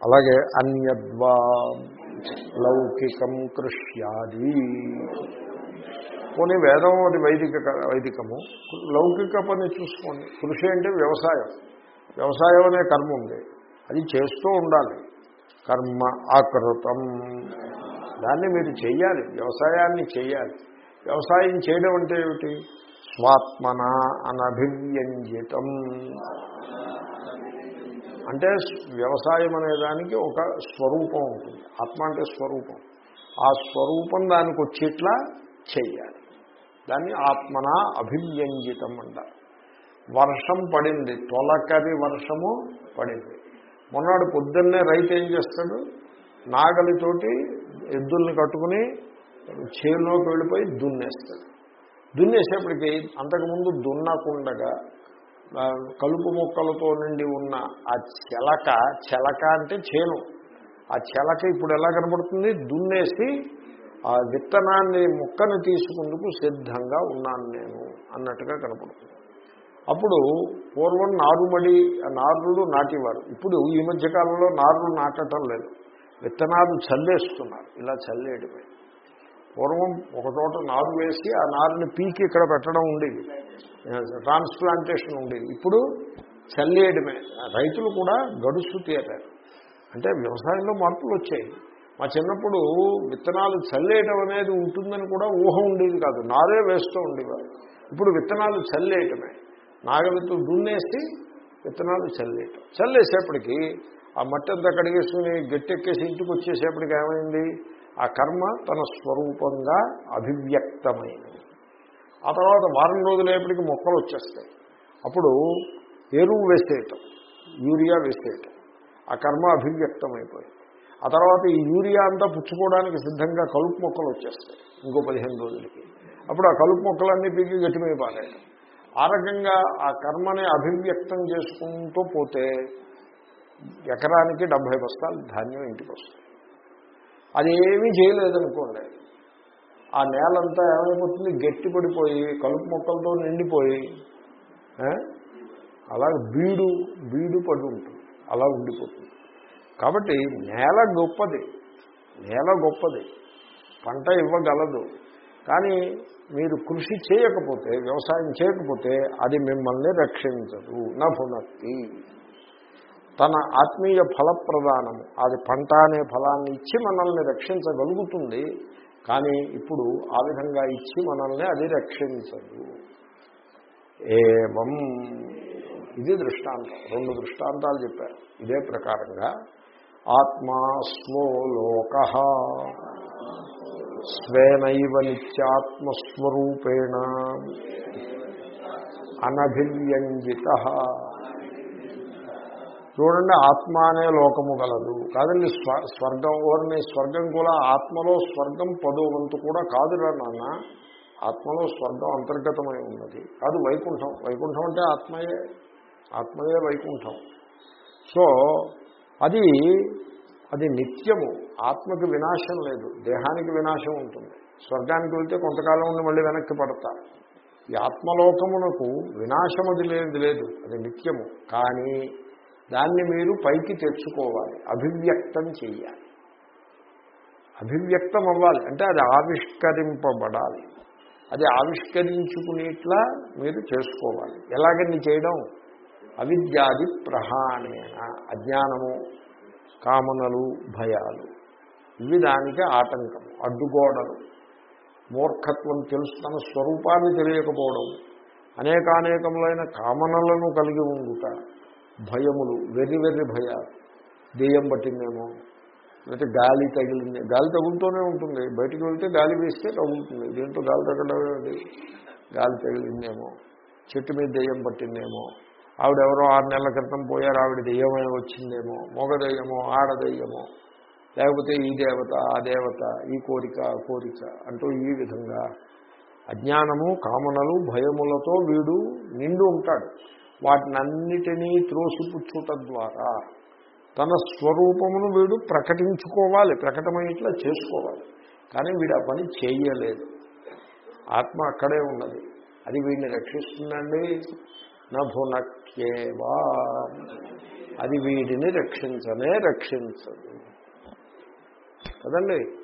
అలాగే అన్యద్వా లౌకికం కృష్యాది. పోనీ వేదం అది వైదిక వైదికము. లౌకిక పని చూసుకోండి. కృషి అంటే వ్యవసాయం. వ్యవసాయం అనే కర్మ ఉంది. అది చేస్తూ ఉండాలి. కర్మ ఆకృతం. దాన్ని మీరు చేయాలి వ్యవసాయాన్ని చేయాలి వ్యవసాయం చేయడం అంటే ఏమిటి? స్వాత్మన అనభివ్యంజితం. అంటే వ్యవసాయం అనే దానికి ఒక స్వరూపం ఉంటుంది. ఆత్మ అంటే స్వరూపం. ఆ స్వరూపం దానికి వచ్చేట్లా చెయ్యాలి. దాన్ని ఆత్మన అభివ్యంజితం అంటారు. వర్షం పడింది. తొలకరి వర్షము పడింది. మొన్నడు పొద్దున్నే రైతు ఏం చేస్తాడు? నాగలితోటి ఎద్దుల్ని కట్టుకుని చేలోకి వెళ్ళిపోయి దున్నేస్తాడు. దున్నేసేపటికి అంతకుముందు దున్నకుండగా కలుపు మొక్కలతో నిండి ఉన్న ఆ చెలక చెలక అంటే చేను. ఆ చెలక ఇప్పుడు ఎలా కనబడుతుంది? దున్నేసి ఆ విత్తనాన్ని మొక్కను తీసుకుందుకు సిద్ధంగా ఉన్నాను నేను అన్నట్టుగా కనపడుతుంది అప్పుడు పూర్వం నారుమడి నారులు నాటేవారు. ఇప్పుడు ఈ మధ్య కాలంలో నారులు నాటడం లేదు. విత్తనాలు చల్లేస్తున్నారు. ఇలా చల్లేయడమే. పూర్వం ఒక చోట నారు వేసి ఆ నారుని పీకి ఇక్కడ పెట్టడం ఉండేది. ట్రాన్స్ప్లాంటేషన్ ఉండేది. ఇప్పుడు చల్లేయడమే. రైతులు కూడా గడుసు తీరారు. అంటే వ్యవసాయంలో మార్పులు వచ్చాయి. మా చిన్నప్పుడు విత్తనాలు చల్లేయటం అనేది ఉంటుందని కూడా ఊహ ఉండేది కాదు. నారే వేస్తూ ఉండేవారు. ఇప్పుడు విత్తనాలు చల్లేయటమే. నాగవిత్తు దున్నేసి విత్తనాలు చల్లేయటం. చల్లేసేపటికి ఆ మట్టి అంతా కడిగేసుకుని గట్టెక్కేసి ఇంటికి వచ్చేసేపటికి ఏమైంది? ఆ కర్మ తన స్వరూపంగా అభివ్యక్తమైనది ఆ తర్వాత వారం రోజులైనప్పటికీ మొక్కలు వచ్చేస్తాయి. అప్పుడు ఎరువు వేసేయటం యూరియా వేసేయటం ఆ కర్మ అభివ్యక్తమైపోయింది. ఆ తర్వాత ఈ యూరియా అంతా పుచ్చుకోవడానికి సిద్ధంగా కలుపు మొక్కలు వచ్చేస్తాయి ఇంకో పదిహేను రోజులకి. అప్పుడు ఆ కలుపు మొక్కలన్నీ పీకి గట్టిమై పారాయడం ఆ రకంగా ఆ కర్మని అభివ్యక్తం చేసుకుంటూ పోతే ఎకరానికి డెబ్భై బస్తాలు ధాన్యం ఇంటికి వస్తుంది. అదేమీ చేయలేదనుకోండి. ఆ నేలంతా ఏమైపోతుంది? గట్టి పడిపోయి కలుపు మొక్కలతో నిండిపోయి అలా బీడు బీడు పడి ఉంటుంది. అలా ఉండిపోతుంది. కాబట్టి నేల గొప్పది. నేల గొప్పది. పంట ఇవ్వగలదు. కానీ మీరు కృషి చేయకపోతే వ్యవసాయం చేయకపోతే అది మిమ్మల్ని రక్షించదు. నా నభునక్తి. తన ఆత్మీయ ఫలప్రదానము అది పంట అనే ఫలాన్ని ఇచ్చి మనల్ని రక్షించగలుగుతుంది కానీ ఇప్పుడు ఆ విధంగా ఇచ్చి మనల్ని అది రక్షించదు. ఏవం ఇది దృష్టాంతం. రెండు దృష్టాంతాలు చెప్పారు. ఇదే ప్రకారంగా ఆత్మా స్వో లోక స్వేనైవ నిత్యాత్మస్వరూపేణ అనభివ్యంజిత చూడండి ఆత్మ అనే లోకము గలదు కాదండి స్వ స్వర్గం ఓర్ని స్వర్గం కూడా ఆత్మలో స్వర్గం పదో వంతు కూడా కాదురా నాన్న. ఆత్మలో స్వర్గం అంతర్గతమై ఉన్నది. కాదు వైకుంఠం. వైకుంఠం అంటే ఆత్మయే. ఆత్మయే వైకుంఠం. సో అది అది నిత్యము. ఆత్మకి వినాశం లేదు. దేహానికి వినాశం ఉంటుంది. స్వర్గానికి వెళ్తే కొంతకాలం ఉండి మళ్ళీ వెనక్కి పడతారు ఈ ఆత్మలోకమునకు వినాశం అది లేదు లేదు. అది నిత్యము. కానీ దాన్ని మీరు పైకి తెచ్చుకోవాలి. అభివ్యక్తం చెయ్యాలి. అభివ్యక్తం అవ్వాలి. అంటే అది ఆవిష్కరింపబడాలి. అది ఆవిష్కరించుకునేట్లా మీరు చేసుకోవాలి. ఎలాగని చేయడం? అవిద్యాది ప్రహాణేన అజ్ఞానము కామనలు భయాలు. ఇవి దానికి ఆటంకం అడ్డుగోడలు. మూర్ఖత్వం తెలుసు తన స్వరూపాన్ని తెలియకపోవడం. అనేకానేకములైన కామనలను కలిగి ఉండుట. భయములు వెర్రి వెర్రి భయాలు. దెయ్యం పట్టిందేమో? లేకపోతే గాలి తగిలింది గాలి తగులుతూనే ఉంటుంది. బయటికి వెళ్తే గాలి వేస్తే తగులుతుంది. దీంట్లో గాలి తగ్గడమేమిటి గాలి తగిలిందేమో? చెట్టు మీద దెయ్యం పట్టిందేమో? ఆవిడెవరో ఆరు నెలల క్రితం పోయారు ఆవిడ దెయ్యమే వచ్చిందేమో? మొగ దెయ్యమో ఆడ దెయ్యమో? లేకపోతే ఈ దేవత ఆ దేవత ఈ కోరిక ఆ కోరిక అంటూ ఈ విధంగా అజ్ఞానము కామనలు భయములతో వీడు నిండు ఉంటాడు. వాటినన్నిటినీ త్రోసిపుచ్చుట ద్వారా తన స్వరూపమును వీడు ప్రకటించుకోవాలి ప్రకటమయ్యేట్లా చేసుకోవాలి. కానీ వీడు ఆ పని చేయలేదు. ఆత్మ అక్కడే ఉన్నది. అది వీడిని రక్షిస్తుందండి? నభునక్యేవా అది వీడిని రక్షించనే రక్షించదు. కదండి?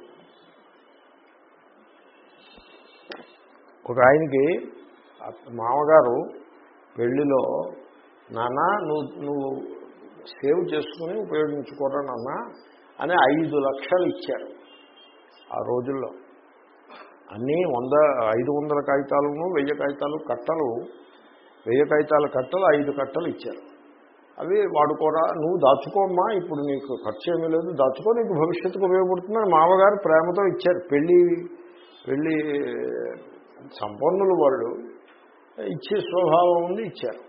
ఒక ఆయనకి మామగారు పెళ్ళిలో నాన్న నువ్వు నువ్వు సేవ్ చేసుకుని ఉపయోగించుకోరా నాన్న అని ఐదు లక్షలు ఇచ్చారు ఆ రోజుల్లో. అన్నీ వంద ఐదు వందల కాగితాలను వెయ్యి కాగితాలు కట్టలు వెయ్యి కాగితాల కట్టలు ఐదు కట్టలు ఇచ్చారు. అవి వాడుకోరా నువ్వు దాచుకోమ్మా ఇప్పుడు నీకు ఖర్చు ఏమీ లేదు దాచుకో నీకు భవిష్యత్తుకు ఉపయోగపడుతుందని మామగారు ప్రేమతో ఇచ్చారు. పెళ్ళి పెళ్ళి సంపన్నులు వాళ్ళు ఇచ్చే స్వభావం ఉంది ఇచ్చారు.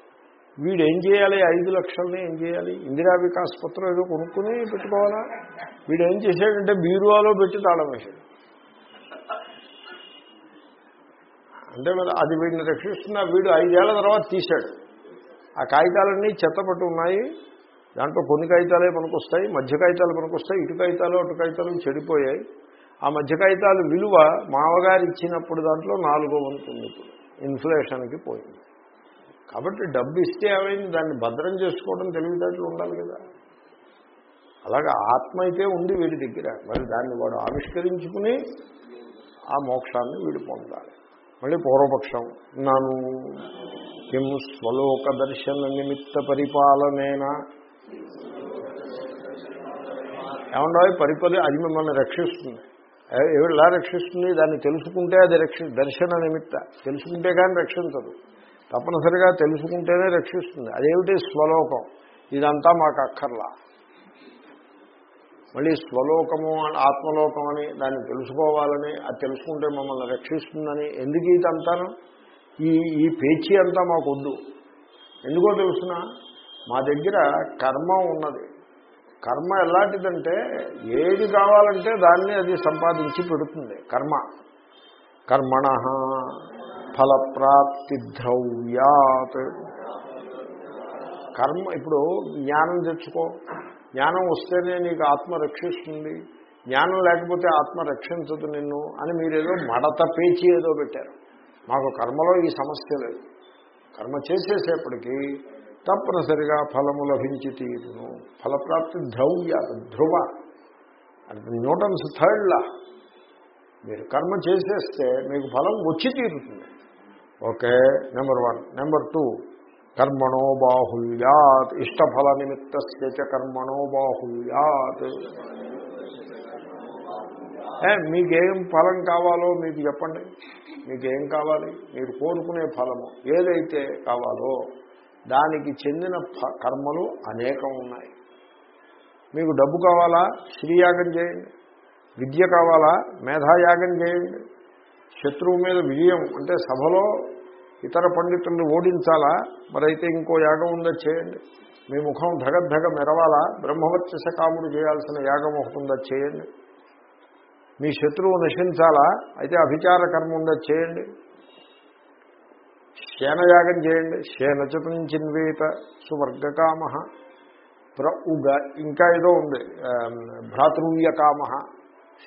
వీడు ఏం చేయాలి? ఐదు లక్షల్ని ఏం చేయాలి? ఇందిరా వికాస్ పత్రం ఏదో కొనుక్కుని పెట్టుకోవాలా? వీడు ఏం చేశాడంటే బీరువాలో పెట్టి తాళం వేశాడు. అంటే మరి అది వీడిని రక్షిస్తున్న వీడు ఐదేళ్ళ తర్వాత తీశాడు. ఆ కాగితాలన్నీ చెత్తపట్టు ఉన్నాయి. దాంట్లో కొన్ని కాగితాలే పనికొస్తాయి మధ్య కాగితాలు పనికొస్తాయి ఇటు కాగితాలు అటు కాగితాలు చెడిపోయాయి. ఆ మధ్య కాగితాలు విలువ మామగారు ఇచ్చినప్పుడు దాంట్లో నాలుగో వంతు ఉంది. ఇప్పుడు ఇన్ఫ్లేషన్కి పోయింది. కాబట్టి డబ్బు ఇస్తే ఏమైంది? దాన్ని భద్రం చేసుకోవడం తెలివితేటలు ఉండాలి కదా. అలాగే ఆత్మ అయితే ఉంది వీడి దగ్గర. మరి దాన్ని వాడు ఆవిష్కరించుకుని ఆ మోక్షాన్ని వీడు పొందాలి. మళ్ళీ పూర్వపక్షం నన్ను కిం స్వలోక దర్శన నిమిత్త పరిపాలనేనా. ఏమన్నా పరిపరి అది మిమ్మల్ని రక్షిస్తుంది. ఎలా రక్షిస్తుంది? దాన్ని తెలుసుకుంటే అది రక్షి దర్శన నిమిత్త. తెలుసుకుంటే కానీ రక్షించదు. తప్పనిసరిగా తెలుసుకుంటేనే రక్షిస్తుంది. అదేమిటి? స్వలోకం. ఇదంతా మాకు అక్కర్లా. మళ్ళీ స్వలోకము అని ఆత్మలోకం అని దాన్ని తెలుసుకోవాలని అది తెలుసుకుంటే మమ్మల్ని రక్షిస్తుందని ఎందుకు ఇదంతాను? ఈ ఈ పేచీ అంతా మాకొద్దు. ఎందుకో తెలుసిన? మా దగ్గర కర్మ ఉన్నది. కర్మ ఎలాంటిదంటే ఏది కావాలంటే దాన్ని అది సంపాదించి పెడుతుంది. కర్మ. కర్మణ ఫలప్రాప్తి ద్రవ్యాత్. కర్మ ఇప్పుడు జ్ఞానం తెచ్చుకో. జ్ఞానం వస్తేనే నీకు ఆత్మ రక్షిస్తుంది. జ్ఞానం లేకపోతే ఆత్మ రక్షించదు నిన్ను అని మీరేదో మడత పేచి ఏదో పెట్టారు. మాకు కర్మలో ఈ సమస్య లేదు. కర్మ చేసేసేపటికి తప్పనిసరిగా ఫలము లభించి తీరును. ఫలప్రాప్తి ధ్రవ్య ధ్రువ. అది న్యూటన్స్ థర్డ్ లా మీరు కర్మ చేసేస్తే మీకు ఫలం వచ్చి తీరుతుంది. Okay number one. Number two. కర్మణో బాహుల్యాత్ ఇష్టఫల నిమిత్త కర్మణో బాహుల్యాత్ ఏ, మీకేం ఫలం కావాలో మీకు చెప్పండి. మీకేం కావాలి? మీరు కోరుకునే ఫలము ఏదైతే కావాలో. దానికి చెందిన కర్మలు అనేకం ఉన్నాయి. మీకు డబ్బు కావాలా? శ్రీయాగం చేయండి. విద్య కావాలా? మేధాయాగం చేయండి. శత్రువు మీద విజయం అంటే సభలో ఇతర పండితుల్ని ఓడించాలా? మరైతే ఇంకో యాగం ఉందో చేయండి. మీ ముఖం ధగద్ధగ మెరవాలా? బ్రహ్మవర్చస కాముడు చేయాల్సిన యాగం ఒకటి ఉందో చేయండి. మీ శత్రువు నశించాలా? అయితే అభిచార కర్మ ఉందో చేయండి. శేనయాగం చేయండి. శేనచతం చిన్వేత సువర్గకామ. ప్ర ఉగ ఇంకా ఏదో ఉంది. భ్రాతృవ్యకామ.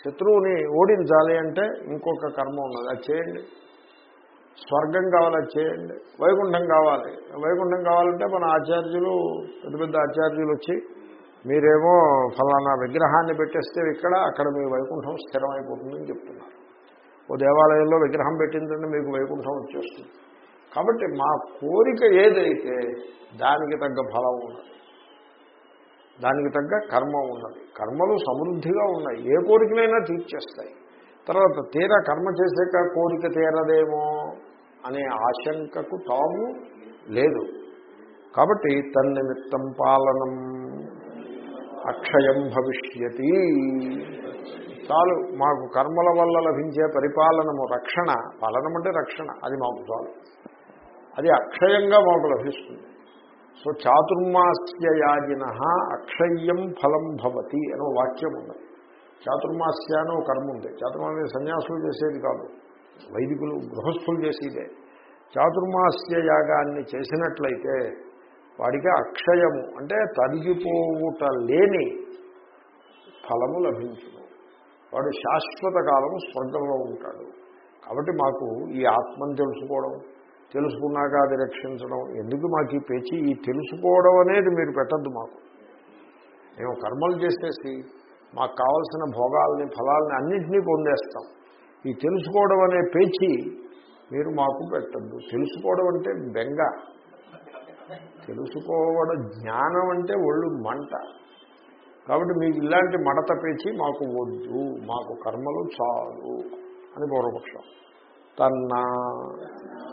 శత్రువుని ఓడించాలి అంటే ఇంకొక కర్మ ఉన్నది. అది చేయండి. స్వర్గం కావాలి అది చేయండి. వైకుంఠం కావాలి. వైకుంఠం కావాలంటే మన ఆచార్యులు పెద్ద పెద్ద ఆచార్యులు వచ్చి మీరేమో ఫలానా విగ్రహాన్ని పెట్టేస్తే ఇక్కడ అక్కడ మీ వైకుంఠం స్థిరమైపోతుందని చెప్తున్నారు. ఓ దేవాలయంలో విగ్రహం పెట్టిందంటే మీకు వైకుంఠం వచ్చేస్తుంది. కాబట్టి మా కోరిక ఏదైతే దానికి తగ్గ ఫలం ఉన్నది దానికి తగ్గ కర్మ ఉన్నది కర్మలు సమృద్ధిగా ఉన్నాయి ఏ కోరికనైనా తీర్చేస్తాయి. తర్వాత తీరా కర్మ చేసాక కోరిక తీరదేమో అనే ఆశంకకు తాము లేదు. కాబట్టి తన్నిమిత్తం పాలనం అక్షయం భవిష్యతి. చాలు మాకు కర్మల వల్ల లభించే పరిపాలనము రక్షణ పాలనం అంటే రక్షణ అది మాకు చాలు. అది అక్షయంగా మాకు లభిస్తుంది. సో చాతుర్మాస్య యాజిన అక్షయ్యం ఫలం భవతి అనే వాక్యం ఉన్నది చాతుర్మాస్య అని ఒక కర్మ ఉంది. చాతుర్మాస్య సన్యాసులు చేసేది కాదు. వైదికులు గృహస్థులు చేసేదే. చాతుర్మాస్య యాగాన్ని చేసినట్లయితే వాడికి అక్షయము అంటే తరిగిపోవుట లేని ఫలము లభించును. వాడు శాశ్వత కాలము స్వర్గంలో ఉంటాడు. కాబట్టి మాకు ఈ ఆత్మను తెలుసుకోవడం తెలుసుకున్నాక అది రక్షించడం. ఎందుకు మాకు ఈ పేచి? ఈ తెలుసుకోవడం అనేది మీరు పెట్టద్దు మాకు. మేము కర్మలు చేసేసి మాకు కావలసిన భోగాల్ని ఫలాల్ని అన్నింటినీ పొందేస్తాం. ఈ తెలుసుకోవడం అనే పేచి మీరు మాకు పెట్టద్దు. తెలుసుకోవడం అంటే బెంగ. తెలుసుకోవడం జ్ఞానం అంటే ఒళ్ళు మంట. కాబట్టి మీకు ఇలాంటి మడత పేచి మాకు వద్దు. మాకు కర్మలు చాలు అని పూర్వపక్షం. తన్నా.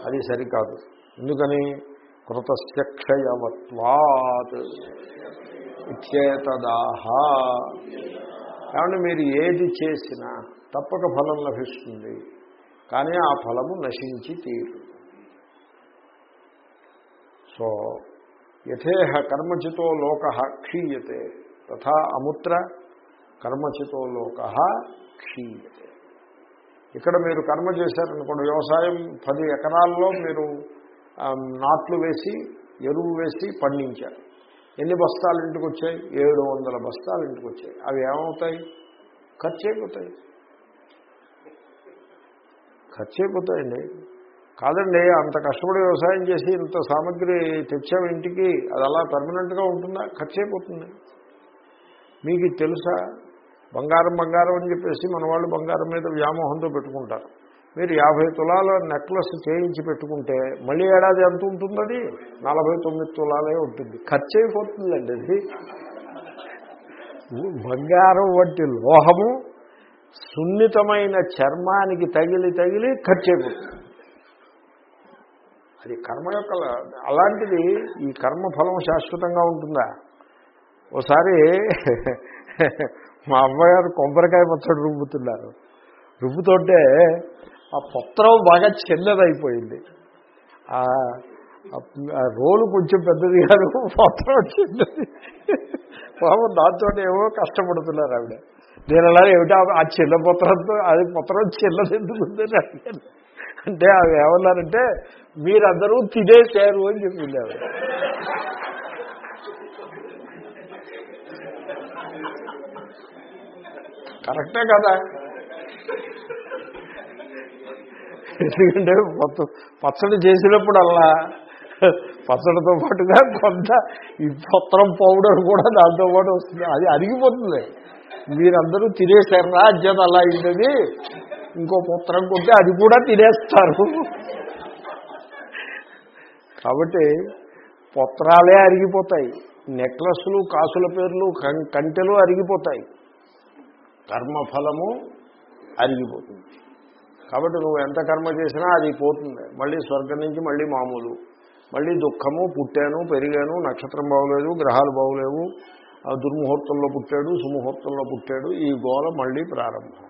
అది సరికాదు. ఎందుకని? కృతస్య క్షయవత్వాత్. ఇచ్చేతదాహ. కాబట్టి మీరు ఏది చేసినా తప్పక ఫలం లభిస్తుంది. కానీ ఆ ఫలము నశించి తీరు. సో యథేహ కర్మచితో లోక క్షీయతే. తథా అముత్ర కర్మచితో లోక క్షీయతే. ఇక్కడ మీరు కర్మ చేశారనుకోండి వ్యవసాయం పది ఎకరాల్లో మీరు నాట్లు వేసి ఎరువు వేసి పండించారు. ఎన్ని బస్తాలు ఇంటికి వచ్చాయి ఏడు వందల బస్తాలు ఇంటికి వచ్చాయి అవి ఏమవుతాయి? ఖర్చు అయిపోతాయి ఖర్చు అయిపోతాయండి కాదండి అంత కష్టపడి వ్యవసాయం చేసి ఇంత సామగ్రి తెచ్చాం ఇంటికి అది అలా పర్మనెంట్గా ఉంటుందా? ఖర్చు అయిపోతుంది మీకు తెలుసా? బంగారం బంగారం అని చెప్పేసి మన వాళ్ళు బంగారం మీద వ్యామోహంతో పెట్టుకుంటారు. మీరు యాభై తులాల నెక్లెస్ చేయించి పెట్టుకుంటే మళ్ళీ ఏడాది ఎంత ఉంటుంది అది నలభై తొమ్మిది తులాలే ఉంటుంది. ఖర్చు అయిపోతుందండి అది. బంగారం వంటి లోహము సున్నితమైన చర్మానికి తగిలి తగిలి ఖర్చు అయిపోతుంది. అది కర్మ యొక్క అలాంటిది ఈ కర్మ ఫలం శాశ్వతంగా ఉంటుందా? ఓసారి మా అమ్మగారు కొబ్బరికాయ పచ్చడి రుబ్బుతున్నారు. రుబ్బుతుంటే ఆ పత్రం బాగా చిన్నదైపోయింది. ఆ రోలు కొంచెం పెద్దది కాదు పత్రం చిన్నది. పాపం దాంతో ఏమో కష్టపడుతున్నారు ఆవిడ. నేను అలా ఏమిటా ఆ చిన్న పత్రంతో అది పత్రం చిన్నది ఎందుకు ఉందని అడిగాను. అంటే అవి ఏమన్నారంటే మీరందరూ తినేశారు అని చెప్పింది ఆవిడ. కరెక్టే కదా. ఎందుకంటే మొత్తం పచ్చడి చేసినప్పుడల్లా పచ్చడితో పాటుగా కొంత ఈ పత్రం పౌడర్ కూడా దాంతో పాటు వస్తుంది. అది అరిగిపోతుంది. మీరందరూ తినేశారా. అజ్ఞత అలా అయిందని ఇంకో పుత్రం కొంటే అది కూడా తినేస్తారు. కాబట్టి పుత్రాలే అరిగిపోతాయి. నెక్లెస్లు కాసుల పేర్లు కం- కంటెలు అరిగిపోతాయి. కర్మఫలము అరిగిపోతుంది. కాబట్టి నువ్వు ఎంత కర్మ చేసినా అది పోతుంది. మళ్ళీ స్వర్గం నుంచి మళ్ళీ మామూలు. మళ్ళీ దుఃఖము పుట్టాను పెరిగాను నక్షత్రం బాగోలేదు గ్రహాలు బాగోలేవు ఆ దుర్ముహూర్తంలో పుట్టాడు సుముహూర్తంలో పుట్టాడు ఈ గోల మళ్ళీ ప్రారంభం.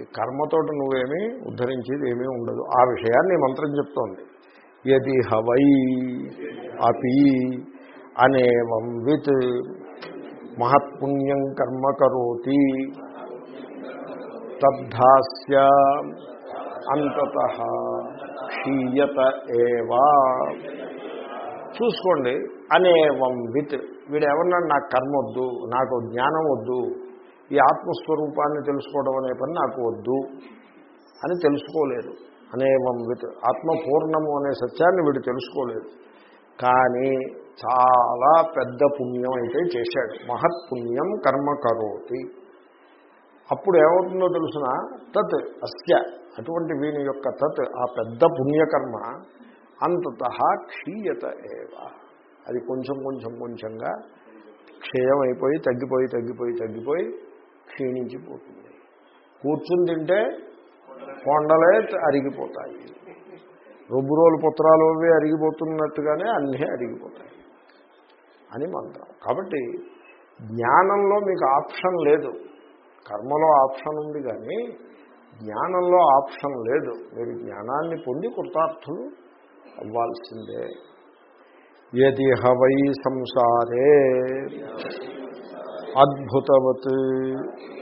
ఈ కర్మతోటి నువ్వేమీ ఉద్ధరించేది ఏమీ ఉండదు. ఆ విషయాన్ని మంత్రం చెప్తోంది. యది హవై అపి అనేవం విత్ మహత్పుణ్యం కర్మ కరోతి. తద్ధాస్య అంతత క్షీయత ఏవా. చూసుకోండి అనేవం విత్. వీడు నాకు కర్మ వద్దు నాకు జ్ఞానం వద్దు ఈ ఆత్మస్వరూపాన్ని తెలుసుకోవడం అనే పని నాకు వద్దు అని తెలుసుకోలేదు. అనేవం విత్. ఆత్మ పూర్ణము అనే సత్యాన్ని వీడు తెలుసుకోలేదు. కానీ చాలా పెద్ద పుణ్యం అయితే చేశాడు. మహత్పుణ్యం కర్మ కరోతి. అప్పుడు ఏమవుతుందో తెలుసిన? తత్ అస్య. అటువంటి వీని యొక్క తత్ ఆ పెద్ద పుణ్యకర్మ అంతత క్షీయత ఏవ. అది కొంచెం కొంచెం కొంచెంగా క్షయం అయిపోయి తగ్గిపోయి తగ్గిపోయి తగ్గిపోయి క్షీణించిపోతుంది. కూర్చుని తింటే కొండలే అరిగిపోతాయి. రొబ్బురోలు పుత్రాలు అవి అరిగిపోతున్నట్టుగానే అన్నీ అరిగిపోతాయి. అని మంత్రం. కాబట్టి జ్ఞానంలో మీకు ఆప్షన్ లేదు. కర్మలో ఆప్షన్ ఉంది కానీ జ్ఞానంలో ఆప్షన్ లేదు. మీరు జ్ఞానాన్ని పొంది కృతార్థులు అవ్వాల్సిందే. యది హవై సంసారే అద్భుతవత్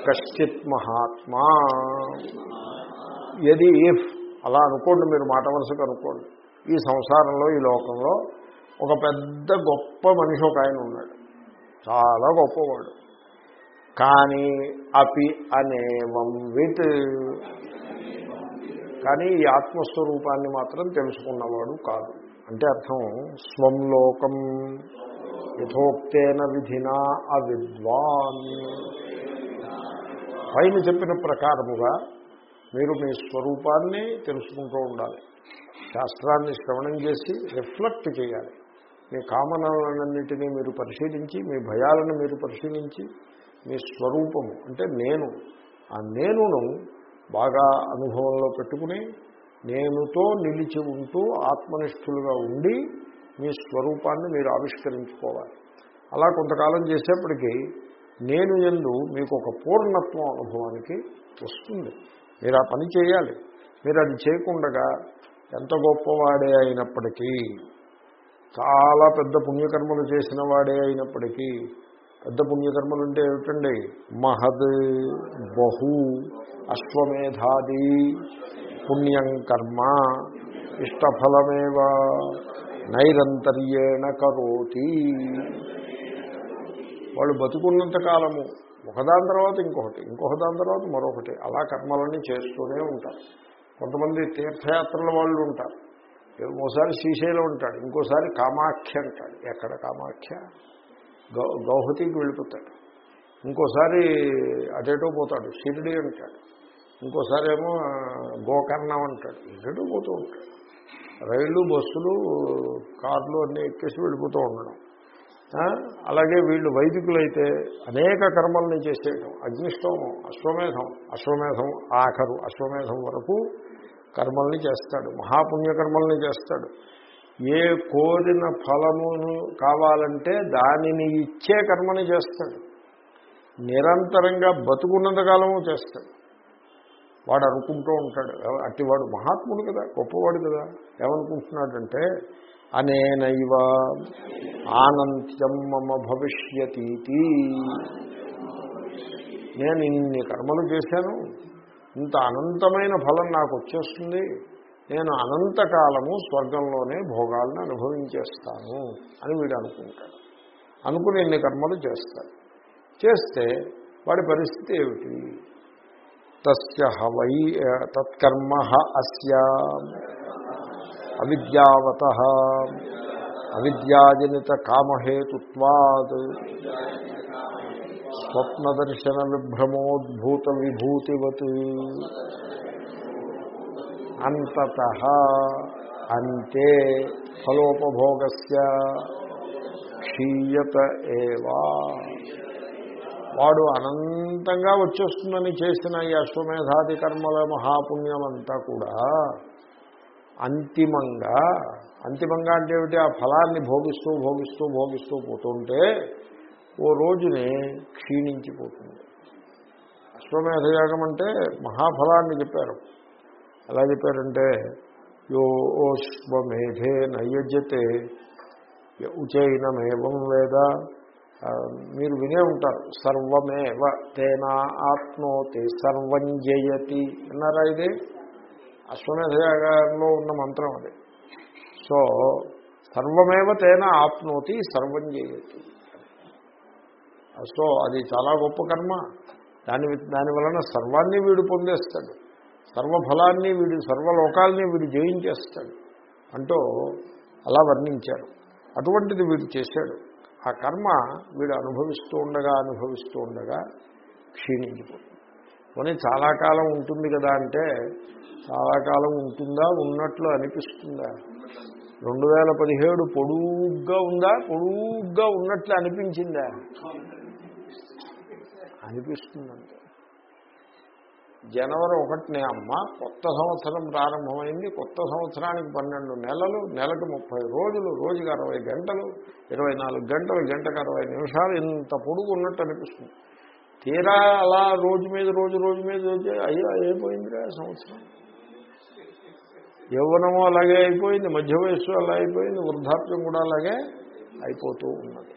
కశ్చిత్ మహాత్మా. ఎది ఇఫ్ అలా అనుకోండి మీరు మాట మనసుకు అనుకోండి. ఈ సంసారంలో ఈ లోకంలో ఒక పెద్ద గొప్ప మనిషి ఒక ఆయన ఉన్నాడు. చాలా గొప్పవాడు. కానీ అపి అనేవం విత్. కానీ ఈ ఆత్మస్వరూపాన్ని మాత్రం తెలుసుకున్నవాడు కాదు. అంటే అర్థం స్వం లోకం యథోక్తేన విధినా అవిద్వాన్. పైన చెప్పిన ప్రకారముగా మీరు మీ స్వరూపాన్ని తెలుసుకుంటూ ఉండాలి. శాస్త్రాన్ని శ్రవణం చేసి రిఫ్లెక్ట్ చేయాలి. మీ కామనలన్నింటినీ మీరు పరిశీలించి మీ భయాలను మీరు పరిశీలించి మీ స్వరూపము అంటే నేను ఆ నేనును బాగా అనుభవంలో పెట్టుకుని నేనుతో నిలిచి ఉంటూ ఆత్మనిష్ఠులుగా ఉండి మీ స్వరూపాన్ని మీరు ఆవిష్కరించుకోవాలి. అలా కొంతకాలం చేసేప్పటికీ నేను ఎందు మీకు ఒక పూర్ణత్వం అనుభవానికి వస్తుంది. మీరు ఆ పని చేయాలి. మీరు అది చేయకుండా ఎంత గొప్పవాడే అయినప్పటికీ చాలా పెద్ద పుణ్యకర్మలు చేసిన వాడే అయినప్పటికీ పెద్ద పుణ్యకర్మలు అంటే ఏమిటండి? మహద్ బహు అశ్వమేధాది పుణ్యం కర్మ ఇష్టఫలమేవా నైరంతర్యేణ కరోతి. వాళ్ళు బతుకున్నంత కాలము ఒకదాని తర్వాత ఇంకొకటి ఇంకొక దాని తర్వాత మరొకటి అలా కర్మలన్నీ చేస్తూనే ఉంటారు. కొంతమంది తీర్థయాత్రల వాళ్ళు ఉంటారు. ఓసారి శ్రీశైలం ఉంటాడు ఇంకోసారి కామాఖ్య అంటాడు. ఎక్కడ కామాఖ్య? గౌ గౌహతికి వెళ్ళిపోతాడు. ఇంకోసారి అటేటో పోతాడు షిరిడి అంటాడు. ఇంకోసారి ఏమో గోకర్ణం అంటాడు. ఎటో పోతూ ఉంటాడు. రైళ్ళు బస్సులు కార్లు అన్నీ ఎక్కేసి వెళ్ళిపోతూ ఉండడం. అలాగే వీళ్ళు వైదికులైతే అనేక కర్మల్ని చేసేయడం అగ్నిష్టోమం అశ్వమేధం అశ్వమేధం ఆఖరు అశ్వమేధం వరకు కర్మల్ని చేస్తాడు మహాపుణ్యకర్మల్ని చేస్తాడు. ఏ కోరిన ఫలమును కావాలంటే దానిని ఇచ్చే కర్మని చేస్తాడు. నిరంతరంగా బతుకున్నంత కాలము చేస్తాడు. వాడు అనుకుంటూ ఉంటాడు అట్టివాడు మహాత్ముడు కదా గొప్పవాడు కదా ఏమనుకుంటున్నాడంటే అనేనైవ ఆనంత్యం మమ భవిష్యతీతి. నేను ఇన్ని కర్మలు చేశాను ఇంత అనంతమైన ఫలం నాకు వచ్చేస్తుంది. నేను అనంతకాలము స్వర్గంలోనే భోగాలను అనుభవించేస్తాను అని వీడు అనుకుంటాడు. అనుకుని ఎన్ని కర్మలు చేస్తాడు. చేస్తే వాడి పరిస్థితి ఏమిటి? తస్య హవై తత్కర్మ అస్య అవిద్యావత అవిద్యాజనిత కామహేతుత్వాద్ స్వప్నదర్శన విభ్రమోద్భూత విభూతివత్ అంతత అంతే ఫలోపభోగస్య క్షీయత ఏవా. వాడు అనంతంగా వచ్చేస్తుందని చేసిన ఈ అశ్వమేధాది కర్మల మహాపుణ్యమంతా కూడా అంతిమంగా అంతిమంగా అంటే ఏమిటి? ఆ ఫలాన్ని భోగిస్తూ భోగిస్తూ భోగిస్తూ పోతుంటే ఓ రోజుని క్షీణించిపోతుంది. అశ్వమేధయాగం అంటే మహాఫలాన్ని చెప్పారు. ఎలా చెప్పారంటే యోశ్వమేధే నయజతే ఉచైనమేవం వేద. మీరు వినే ఉంటారు సర్వమేవ తేనా ఆత్మోతి సర్వం జయతి. అన్నారా ఇది? అశ్వమేధయాగంలో ఉన్న మంత్రం అది. సో సర్వమేవ తేన ఆప్నోతి సర్వం జయతి. సో అది చాలా గొప్ప కర్మ. దాని దాని వలన సర్వాన్ని వీడు పొందేస్తాడు. సర్వఫలాన్ని వీడు సర్వలోకాల్ని వీడు జయించేస్తాడు అంటూ అలా వర్ణించారు. అటువంటిది వీడు చేశాడు. ఆ కర్మ వీడు అనుభవిస్తూ ఉండగా అనుభవిస్తూ ఉండగా క్షీణించిపోతుంది. కొని చాలా కాలం ఉంటుంది కదా అంటే చాలా కాలం ఉంటుందా ఉన్నట్లు అనిపిస్తుందా? రెండు వేల పదిహేడు పొడుగ్గా ఉందా పొడుగ్గా ఉన్నట్లు అనిపించిందా? అనిపిస్తుందంటే జనవరి ఒకటినే అమ్మ కొత్త సంవత్సరం ప్రారంభమైంది. కొత్త సంవత్సరానికి పన్నెండు నెలలు నెలకు ముప్పై రోజులు రోజుకి అరవై గంటలు ఇరవై నాలుగు గంటలు గంటకు అరవై నిమిషాలు ఇంత పొడుగు ఉన్నట్టు అనిపిస్తుంది. తీరా అలా రోజు మీద రోజు రోజు మీద రోజు అయ్యో అయిపోయిందిరా సంవత్సరం. యవ్వనము అలాగే అయిపోయింది మధ్య వయస్సు అలా అయిపోయింది వృద్ధాప్యం కూడా అలాగే అయిపోతూ ఉన్నది.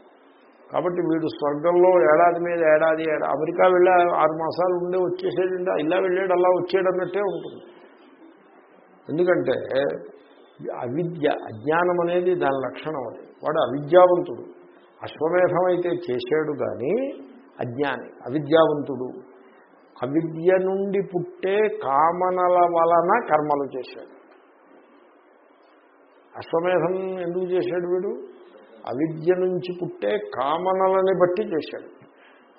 కాబట్టి వీడు స్వర్గంలో ఏడాది మీద ఏడాది అమెరికా వెళ్ళా ఆరు మాసాలు ఉండే వచ్చేసేది ఇలా వెళ్ళాడు అలా వచ్చేటన్నట్టే ఉంటుంది. ఎందుకంటే అవిద్య అజ్ఞానం అనేది దాని లక్షణం అది. వాడు అవిద్యావంతుడు. అశ్వమేధం అయితే చేశాడు కానీ అజ్ఞాని అవిద్యావంతుడు. అవిద్య నుండి పుట్టే కామనల వలన కర్మలు చేశాడు. అశ్వమేధం ఎందుకు చేశాడు వీడు? అవిద్య నుంచి పుట్టే కామనలని బట్టి చేశాడు.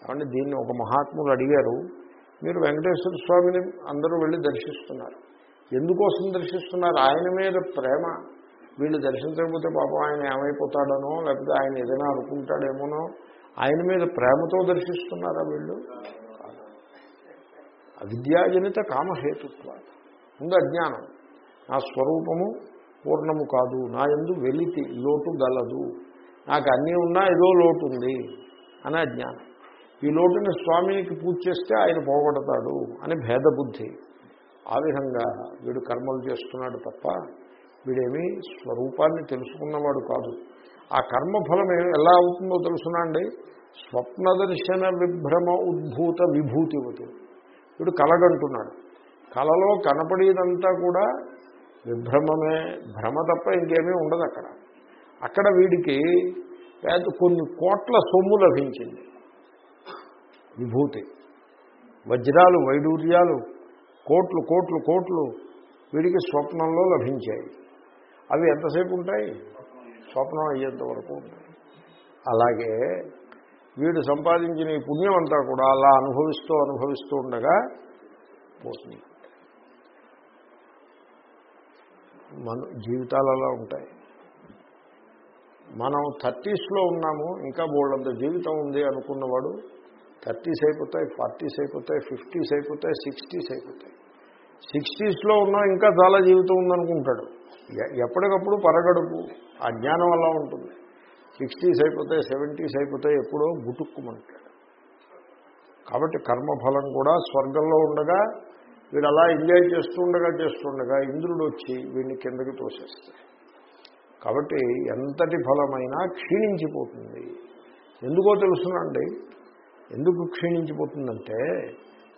కాబట్టి దీన్ని ఒక మహాత్ముడు అడిగారు మీరు వెంకటేశ్వర స్వామిని అందరూ వెళ్ళి దర్శిస్తున్నారు. ఎందుకోసం దర్శిస్తున్నారు? ఆయన మీద ప్రేమ. వీళ్ళు దర్శించకపోతే పాపం ఆయన ఏమైపోతాడనో లేకపోతే ఆయన ఏదైనా అనుకుంటాడేమోనో ఆయన మీద ప్రేమతో దర్శిస్తున్నారా వీళ్ళు? అవిద్యాజనిత కామహేతుత్వ ముందు అజ్ఞానం. నా స్వరూపము పూర్ణము కాదు. నా ఎందు వెలితి లోటు గలదు. నాకు అన్నీ ఉన్నా ఏదో లోటు ఉంది అని అజ్ఞానం ఈ లోటుని స్వామికి పూజ చేస్తే ఆయన పోగొడతాడు అని భేదబుద్ధి. ఆ విధంగా వీడు కర్మలు చేస్తున్నాడు తప్ప వీడేమీ స్వరూపాన్ని తెలుసుకున్నవాడు కాదు. ఆ కర్మఫలం ఏ- ఎలా అవుతుందో తెలుసునండి స్వప్నదర్శన విభ్రమ ఉద్భూత విభూతివతి వీడు కలగంటున్నాడు. కలలో కనపడేదంతా కూడా విభ్రమమే. భ్రమ తప్ప ఇంకేమీ ఉండదు అక్కడ అక్కడ వీడికి పేద కొన్ని కోట్ల సొమ్ము లభించింది. విభూతి. వజ్రాలు వైడూర్యాలు కోట్లు కోట్లు కోట్లు వీడికి స్వప్నంలో లభించాయి. అవి ఎంతసేపు ఉంటాయి? స్వప్నం అయ్యేంత వరకు అలాగే వీడు సంపాదించిన ఈ పుణ్యం అంతా కూడా అలా అనుభవిస్తూ అనుభవిస్తూ ఉండగా పోతుంది. మన జీవితాలు అలా ఉంటాయి. మనం థర్టీస్లో ఉన్నాము ఇంకా బోల్డంత జీవితం ఉంది అనుకున్నవాడు థర్టీస్ అయిపోతాయి ఫార్టీస్ అయిపోతాయి ఫిఫ్టీస్ అయిపోతాయి సిక్స్టీస్ అయిపోతాయి. సిక్స్టీస్లో ఉన్నా ఇంకా చాలా జీవితం ఉందనుకుంటాడు. ఎప్పటికప్పుడు పరగడుపు ఆ జ్ఞానం అలా ఉంటుంది. సిక్స్టీస్ అయిపోతాయి సెవెంటీస్ అయిపోతాయి ఎప్పుడో గుటుక్కుమంటాడు. కాబట్టి కర్మఫలం కూడా స్వర్గంలో ఉండగా వీడు అలా ఎంజాయ్ చేస్తుండగా చేస్తుండగా ఇంద్రుడు వచ్చి వీడిని కిందకి తోసేస్తాడు. కాబట్టి ఎంతటి ఫలమైనా క్షీణించిపోతుంది. ఎందుకో తెలుసునండి. ఎందుకు క్షీణించిపోతుందంటే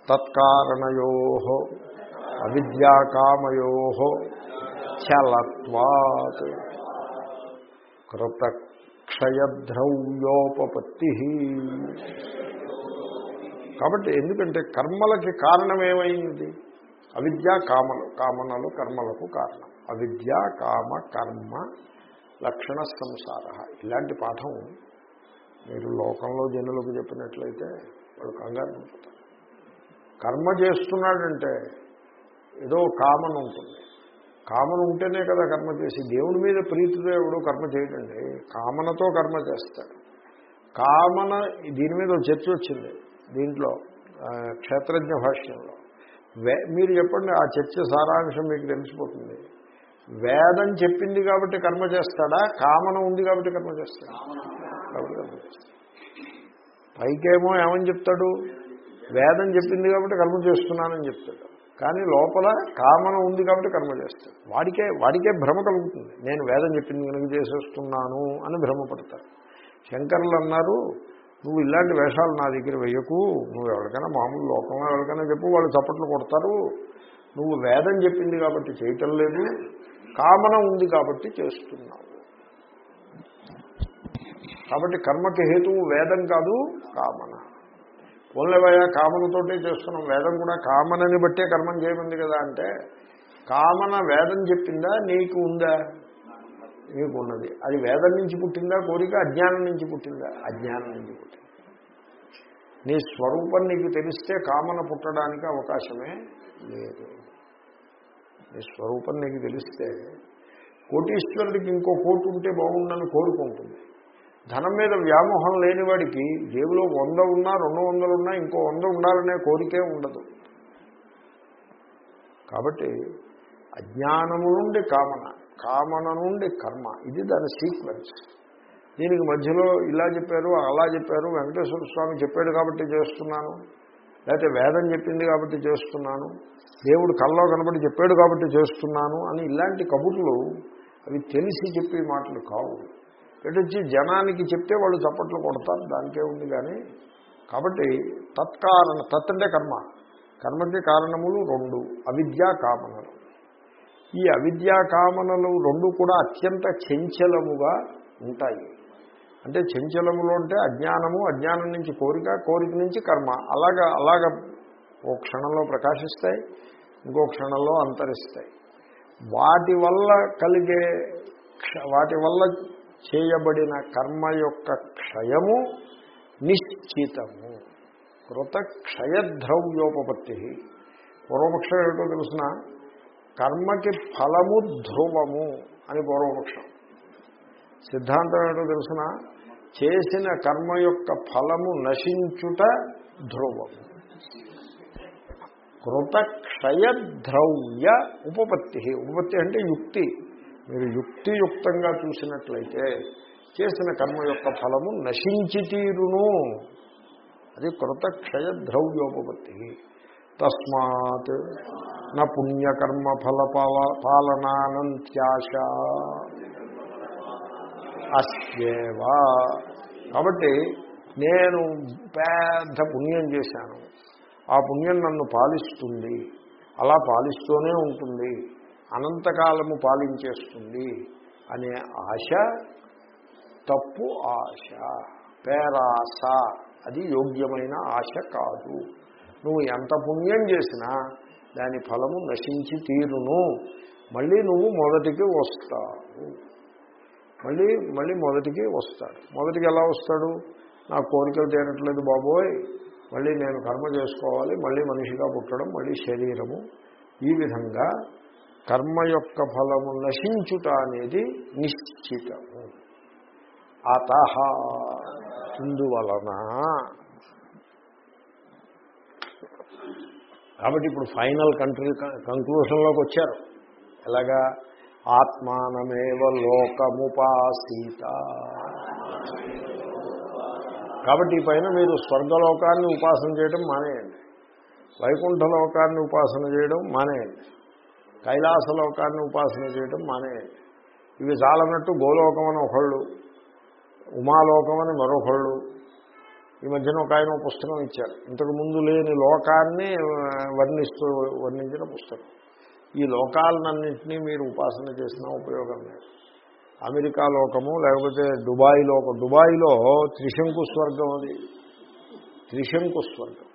తత్కారణయో అవిద్యాకామయో చలత్వాత్. కృతక్షయద్రవ్యోపత్తి కాబట్టి ఎందుకంటే కర్మలకి కారణం ఏమైంది అవిద్య కామలు కామనలు కర్మలకు కారణం. అవిద్య కామ కర్మ లక్షణ సంసార. ఇలాంటి పాఠం మీరు లోకంలో జనులకు చెప్పినట్లయితే వాడు కంగారు కర్మ చేస్తున్నాడంటే ఏదో కామన్ ఉంటుంది. కామన్ ఉంటేనే కదా కర్మ చేసి. దేవుడి మీద ప్రీతితో ఎవడో కర్మ చేయడండి. కామనతో కర్మ చేస్తాడు. కామన దీని మీద ఒక చర్చ వచ్చింది దీంట్లో క్షేత్రజ్ఞ భాష్యంలో. మీరు చెప్పండి ఆ చర్చ సారాంశం మీకు తెలిసిపోతుంది. వేదం చెప్పింది కాబట్టి కర్మ చేస్తాడా? కామన ఉంది కాబట్టి కర్మ చేస్తాడా? కాబట్టి కర్మ చేస్తాడు. పైకేమో ఏమని చెప్తాడు? వేదం చెప్పింది కాబట్టి కర్మ చేస్తున్నానని చెప్తాడు. కానీ లోపల కామన ఉంది కాబట్టి కర్మ చేస్తాడు. వాడికే వాడికే భ్రమ కలుగుతుంది. నేను వేదం చెప్పింది కనుక చేసేస్తున్నాను అని భ్రమపడతాడు. శంకర్లు అన్నారు నువ్వు ఇలాంటి వేషాలు నా దగ్గర వెయ్యకు నువ్వు ఎవరికైనా మామూలు లోకంలో ఎవరికైనా చెప్పు. వాళ్ళు చప్పట్లు కొడతారు. నువ్వు వేదం చెప్పింది కాబట్టి చేయటం లేదు కామన ఉంది కాబట్టి చేస్తున్నావు. కాబట్టి కర్మకి హేతువు వేదం కాదు కామన. పోన్లేవయ్యా కామనతోటే చేస్తున్నాం. వేదం కూడా కామనని బట్టే కర్మం చేయమంది కదా అంటే కామన వేదం చెప్పిందా నీకు ఉందా? నీకు ఉన్నది. అది వేదం నుంచి పుట్టిందా కోరిక అజ్ఞానం నుంచి పుట్టిందా? అజ్ఞానం నుంచి పుట్టింది. నీ స్వరూపం నీకు తెలిస్తే కామన పుట్టడానికి అవకాశమే లేదు. నీ స్వరూపం నీకు తెలిస్తే కోటీశ్వరుడికి ఇంకో కోటి ఉంటే బాగుండని కోరుకుంటుంది. ధనం మీద వ్యామోహం లేని వాడికి జేబులో వంద ఉన్నా రెండు వందలు ఉన్నా ఇంకో వంద ఉండాలనే కోరికే ఉండదు. కాబట్టి అజ్ఞానము నుండి కామన కామన నుండి కర్మ ఇది దాని సీక్వెన్స్. దీనికి మధ్యలో ఇలా చెప్పారు అలా చెప్పారు వెంకటేశ్వర స్వామి చెప్పాడు కాబట్టి చేస్తున్నాను. లేకపోతే వేదం చెప్పింది కాబట్టి చేస్తున్నాను దేవుడు కల్లో కనబడి చెప్పాడు కాబట్టి చేస్తున్నాను అని ఇలాంటి కబుర్లు అవి తెలిసి చెప్పే మాటలు కావు. వచ్చి జనానికి చెప్తే వాళ్ళు చప్పట్లు కొడతారు దానికే ఉంది కానీ కాబట్టి తత్కారణ తత్ అంటే కర్మ. కర్మకి కారణములు రెండు అవిద్యా కామనలు. ఈ అవిద్యా కామనలు రెండు కూడా అత్యంత చంచలముగా ఉంటాయి. అంటే చంచలములు అంటే అజ్ఞానము అజ్ఞానం నుంచి కోరిక కోరిక నుంచి కర్మ. అలాగా అలాగ ఓ క్షణంలో ప్రకాశిస్తాయి ఇంకో క్షణంలో అంతరిస్తాయి. వాటి వల్ల కలిగే వాటి వల్ల చేయబడిన కర్మ యొక్క క్షయము నిశ్చితము. కృత క్షయద్రవ్యోపపత్తి పూర్వపక్షం ఏమిటో తెలుసిన? కర్మకి ఫలము ధ్రువము అని పూర్వపక్షం. సిద్ధాంతం ఏంటో తెలుసిన? చేసిన కర్మ యొక్క ఫలము నశించుట ధ్రువము. కృతక్షయద్రవ్య ఉపపత్తి. ఉపపత్తి అంటే యుక్తి. మీరు యుక్తియుక్తంగా చూసినట్లయితే చేసిన కర్మ యొక్క ఫలము నశించి తీరును. అది కృతక్షయ ద్రవ్యోపపత్తి తస్మాత్ నా పుణ్యకర్మ ఫల పాలనానంత్యాశ. అస్యేవా. కాబట్టి నేను పెద్ద పుణ్యం చేశాను. ఆ పుణ్యం నన్ను పాలిస్తుంది. అలా పాలిస్తూనే ఉంటుంది. అనంతకాలము పాలించేస్తుంది అనే ఆశ తప్పు ఆశ పేరాశ అది యోగ్యమైన ఆశ కాదు. నువ్వు ఎంత పుణ్యం చేసినా దాని ఫలము నశించి తీరును. మళ్ళీ నువ్వు మొదటికి వస్తావు. మళ్ళీ మళ్ళీ మొదటికి వస్తాడు. మొదటికి ఎలా వస్తాడు? నా కోరికలు తీరట్లేదు బాబోయ్. మళ్ళీ నేను కర్మ చేసుకోవాలి. మళ్ళీ మనిషిగా పుట్టడం మళ్ళీ శరీరము. ఈ విధంగా కర్మ యొక్క ఫలము నశించుట అనేది నిశ్చితము అత. ఇందువలన కాబట్టి ఇప్పుడు ఫైనల్ కంట్రీ కంక్లూషన్లోకి వచ్చారు. ఎలాగా? ఆత్మానమేవ లోకముపాసీత. కాబట్టి ఈ పైన మీరు స్వర్గలోకాన్ని ఉపాసన చేయడం మానేయండి. వైకుంఠలోకాన్ని ఉపాసన చేయడం మానేయండి. కైలాసలోకాన్ని ఉపాసన చేయడం మానేయండి. ఇవి చాలన్నట్టు గోలోకం అని ఒకళ్ళు ఉమాలోకం అని మరొకళ్ళు ఈ మధ్యన ఒక ఆయన పుస్తకం ఇచ్చారు. ఇంతకు ముందు లేని లోకాన్ని వర్ణిస్తూ వర్ణించిన పుస్తకం. ఈ లోకాలన్నింటినీ మీరు ఉపాసన చేసినా ఉపయోగం లేదు. అమెరికా లోకము లేకపోతే దుబాయ్ లోకం దుబాయ్లో త్రిశంకు స్వర్గం అది. త్రిశంకు స్వర్గం.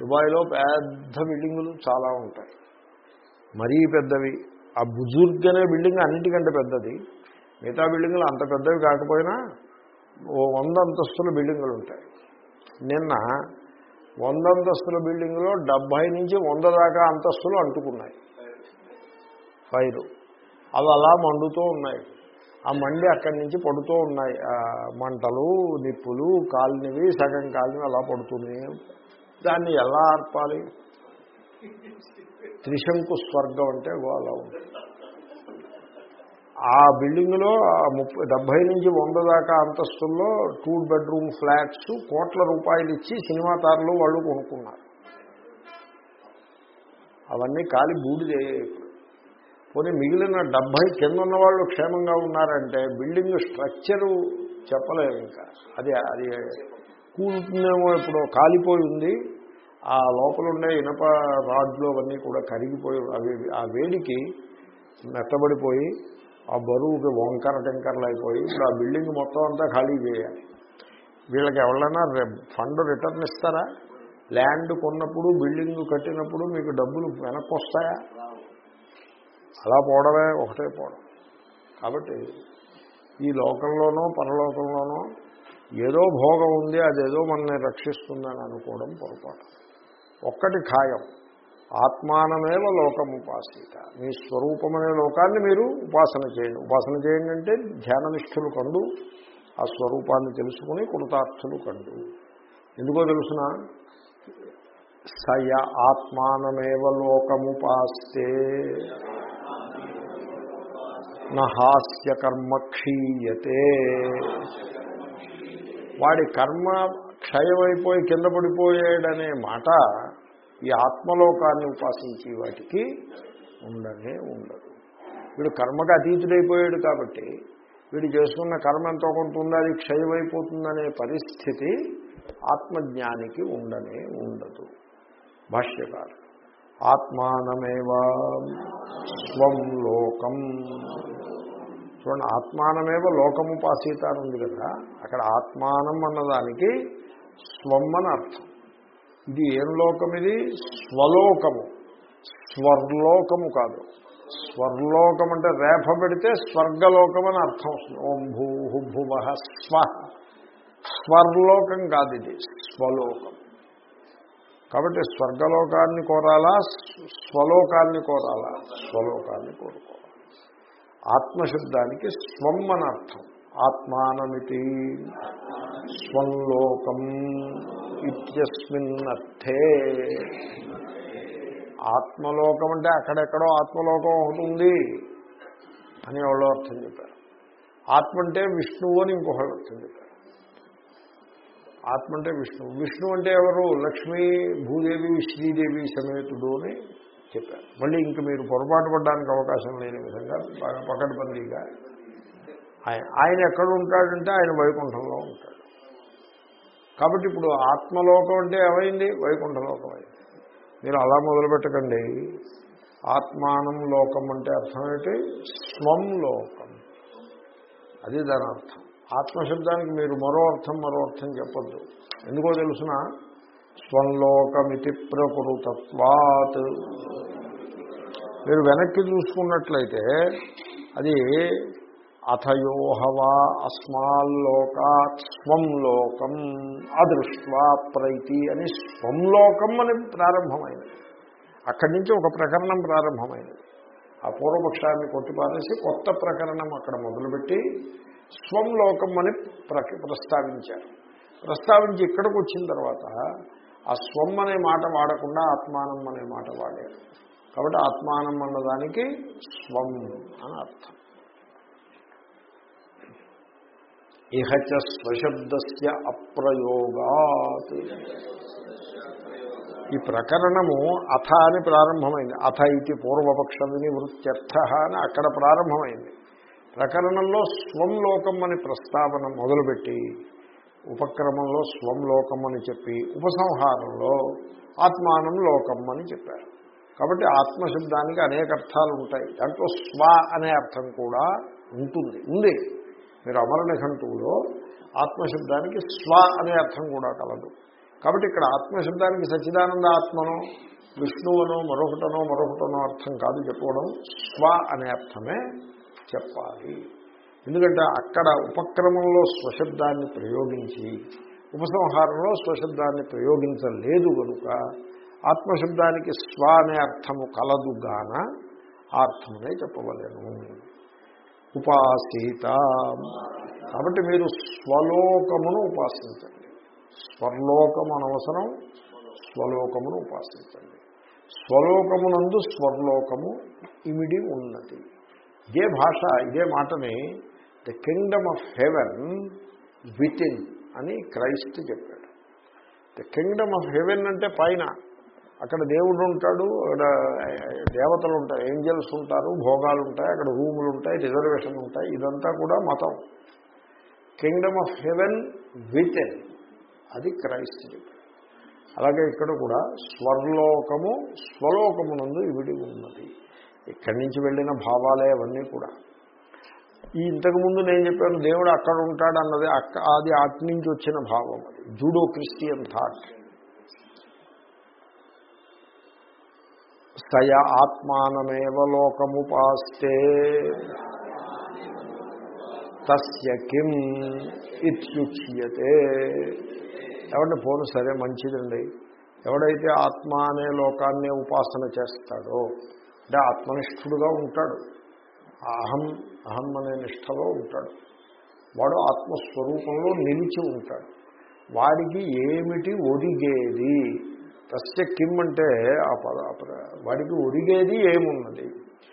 దుబాయ్లో పెద్ద బిల్డింగులు చాలా ఉంటాయి. మరీ పెద్దవి. ఆ బుజుర్గ్ అనే బిల్డింగ్ అన్నిటికంటే పెద్దది. మిగతా బిల్డింగులు అంత పెద్దవి కాకపోయినా ఓ వంద అంతస్తుల బిల్డింగులు ఉంటాయి. నిన్న వంద అంతస్తుల బిల్డింగ్లో డెబ్భై నుంచి వంద దాకా అంతస్తులు అంటుకున్నాయి. పైరు. అవి అలా మండుతూ ఉన్నాయి. ఆ మండి అక్కడి నుంచి పడుతూ ఉన్నాయి. మంటలు నిప్పులు కాలినవి సగం కాలినవి అలా పడుతున్నాయి దాన్ని ఎలా ఆర్పాలి? త్రిశంకు స్వర్గం అంటే అలా ఉంటుంది ఆ బిల్డింగ్లో ముప్పై డెబ్బై నుంచి వంద దాకా అంతస్తుల్లో టూ బెడ్రూమ్ ఫ్లాట్స్ కోట్ల రూపాయలు ఇచ్చి సినిమా తారలు వాళ్ళు కొనుక్కున్నారు. అవన్నీ కాలి బూడిదే పోనీ మిగిలిన డెబ్బై కింద ఉన్న వాళ్ళు క్షేమంగా ఉన్నారంటే బిల్డింగ్ స్ట్రక్చరు చెప్పలేము ఇంకా. అది అది కూలుతుందేమో ఇప్పుడు కాలిపోయి ఉంది. ఆ లోపల ఉండే ఇనప రాడ్లు అవన్నీ కూడా కరిగిపోయి అవి ఆ వేడికి మెత్తబడిపోయి ఆ బరువుకి వంకర టెంకర్లు అయిపోయి ఇప్పుడు ఆ బిల్డింగ్ మొత్తం అంతా ఖాళీ చేయాలి. వీళ్ళకి ఎవరైనా ఫండ్ రిటర్న్ ఇస్తారా? ల్యాండ్ కొన్నప్పుడు బిల్డింగ్ కట్టినప్పుడు మీకు డబ్బులు వెనక్కి వస్తాయా? అలా పోవడమే ఒకటే పోవడం. కాబట్టి ఈ లోకంలోనో పరలోకంలోనో ఏదో భోగం ఉంది అదేదో మనల్ని రక్షిస్తుందని అనుకోవడం పొరపాటు. ఒక్కటి ఖాయం. ఆత్మానమేవ లోకముపాసిత మీ స్వరూపమనే లోకాన్ని మీరు ఉపాసన చేయండి. ఉపాసన చేయండి అంటే ధ్యాననిష్ఠులు కండు ఆ స్వరూపాన్ని తెలుసుకుని కృతార్థులు కండు. ఎందుకో తెలుసిన? సయ ఆత్మానమేవ లోకముపాస్తే. నహాస్య కర్మ క్షీయతే వాడి కర్మ క్షయమైపోయి కింద పడిపోయాడనే మాట ఈ ఆత్మలోకాన్ని ఉపాసించి వాటికి ఉండనే ఉండదు. వీడు కర్మకు అతీతుడైపోయాడు కాబట్టి వీడు చేసుకున్న కర్మ ఎంతో కొంత ఉంది అది క్షయమైపోతుందనే పరిస్థితి ఆత్మజ్ఞానికి ఉండనే ఉండదు. భాష్యకారు ఆత్మానమేవా స్వం లోకం చూడండి ఆత్మానమేవ లోకముపాసీత అని ఉంది కదా అక్కడ ఆత్మానం అన్నదానికి స్వమ్మని అర్థం. ఇది ఏం లోకం ఇది స్వలోకము. స్వర్లోకము కాదు. స్వర్లోకం అంటే రేఫ పెడితే స్వర్గలోకం అని అర్థం. వస్తుంది ఓం భూ భువ స్వ. స్వర్లోకం కాదు ఇది స్వలోకం. కాబట్టి స్వర్గలోకాన్ని కోరాలా? స్వలోకాన్ని కోరాలా? స్వలోకాన్ని కోరుకోవాలి ఆత్మశబ్దానికి స్వం అని అర్థం. ఆత్మానమితి స్వంలోకం ఇత్యస్మిన్ అర్థే. ఆత్మలోకం అంటే అక్కడెక్కడో ఆత్మలోకం ఉంటుంది అని ఎవరో అర్థం చెప్పారు. ఆత్మ అంటే విష్ణువు అని ఇంకొకళ్ళు అర్థం చెప్పారు. ఆత్మ అంటే విష్ణువు. విష్ణు అంటే ఎవరు? లక్ష్మీ భూదేవి శ్రీదేవి సమేతుడు అని చెప్పారు. మళ్ళీ ఇంక మీరు పొరపాటు పడడానికి అవకాశం లేని విధంగా బాగా పకడ్బందీగా ఆయన ఆయన ఎక్కడ ఉంటాడంటే ఆయన వైకుంఠంలో ఉంటాడు. కాబట్టి ఇప్పుడు ఆత్మలోకం అంటే ఏమైంది? వైకుంఠలోకం అయింది మీరు అలా మొదలు పెట్టకండి ఆత్మానం లోకం అంటే అర్థం ఏంటి? స్వం లోకం. అది దాని అర్థం. ఆత్మశబ్దానికి మీరు మరో అర్థం మరో అర్థం చెప్పద్దు. ఎందుకో తెలుసిన? స్వంలోకమితి ప్రకృతత్వాత్. మీరు వెనక్కి చూసుకున్నట్లయితే అది అథయోహవా అస్మాల్లోకాత్ స్వం లోకం అదృష్ట్వా ప్రైతి అని స్వం లోకం అని ప్రారంభమైంది. అక్కడి నుంచి ఒక ప్రకరణం ప్రారంభమైంది. ఆ పూర్వపక్షాన్ని కొట్టిపారేసి కొత్త ప్రకరణం అక్కడ మొదలుపెట్టి స్వం లోకం అని ప్రస్తావించారు. ప్రస్తావించి ఇక్కడికి వచ్చిన తర్వాత ఆ స్వం అనే మాట వాడకుండా ఆత్మానం అనే మాట వాడారు. కాబట్టి ఆత్మానం అన్నదానికి స్వం అని అర్థం. ఇహచ స్వశబ్దస్య అప్రయోగాత్. ఈ ప్రకరణము అథ అని ప్రారంభమైంది. అథ ఇది పూర్వపక్ష వినివృత్యర్థ అని అక్కడ ప్రారంభమైంది. ప్రకరణంలో స్వం లోకం అని ప్రస్తావన మొదలుపెట్టి ఉపక్రమంలో స్వం లోకం అని చెప్పి ఉపసంహారంలో ఆత్మానం లోకం అని చెప్పారు. కాబట్టి ఆత్మశబ్దానికి అనేక అర్థాలు ఉంటాయి. దాంట్లో స్వ అనే అర్థం కూడా ఉంటుంది. ఉంది. మీరు అమరనిఘంటువులో ఆత్మశబ్దానికి స్వ అనే అర్థం కూడా కలదు. కాబట్టి ఇక్కడ ఆత్మశబ్దానికి సచ్చిదానంద ఆత్మను విష్ణువునో మరొకటనో మరొకటనో అర్థం కాదు. చెప్పడం స్వ అనే అర్థమే చెప్పాలి. ఎందుకంటే అక్కడ ఉపక్రమంలో స్వశబ్దాన్ని ప్రయోగించి ఉపసంహారంలో స్వశబ్దాన్ని ప్రయోగించలేదు కనుక ఆత్మశబ్దానికి స్వ అనే అర్థము కలదు గాన ఆ అర్థమునే చెప్పవలేను. ఉపాసీత. కాబట్టి మీరు స్వలోకమును ఉపాసించండి. స్వర్లోకము అనవసరం స్వలోకమును ఉపాసించండి. స్వలోకమునందు స్వర్లోకము ఇమిడి ఉన్నది. ఇదే భాష ఇదే మాటని the kingdom of heaven within అని క్రైస్ట్ చెప్పాడు. ద కింగ్డమ్ ఆఫ్ హెవెన్ అంటే పైన. అక్కడ దేవుడు ఉంటాడు అక్కడ దేవతలు ఉంటాయి ఏంజల్స్ ఉంటారు భోగాలు ఉంటాయి అక్కడ రూములు ఉంటాయి రిజర్వేషన్ ఉంటాయి ఇదంతా కూడా మతం. Kingdom of heaven within అది క్రైస్ట్ చెప్పాడు. అలాగే ఇక్కడ కూడా స్వర్లోకము స్వలోకమునందు ఇవిడి ఉన్నది. ఇక్కడి నుంచి వెళ్ళిన భావాలే అవన్నీ కూడా. ఈ ఇంతకుముందు నేను చెప్పాను దేవుడు అక్కడ ఉంటాడు అన్నది అక్క అది అటు నుంచి వచ్చిన భావం అది. Judeo Christian thought. సయ ఆత్మానమేవ లోకముపాస్తే తస్య కిం ఇత్యుచ్యతే. ఎవరిని పోను సరే మంచిదండి. ఎవడైతే ఆత్మ అనే లోకాన్ని ఉపాసన చేస్తాడో అంటే ఆత్మనిష్ఠుడుగా ఉంటాడు. అహం అహం అనే నిష్టలో ఉంటాడు. వాడు ఆత్మస్వరూపంలో నిలిచి ఉంటాడు. వాడికి ఏమిటి ఒరిగేది తస్య కిమ్ అంటే ఆ పద వాడికి ఒరిగేది ఏమున్నది?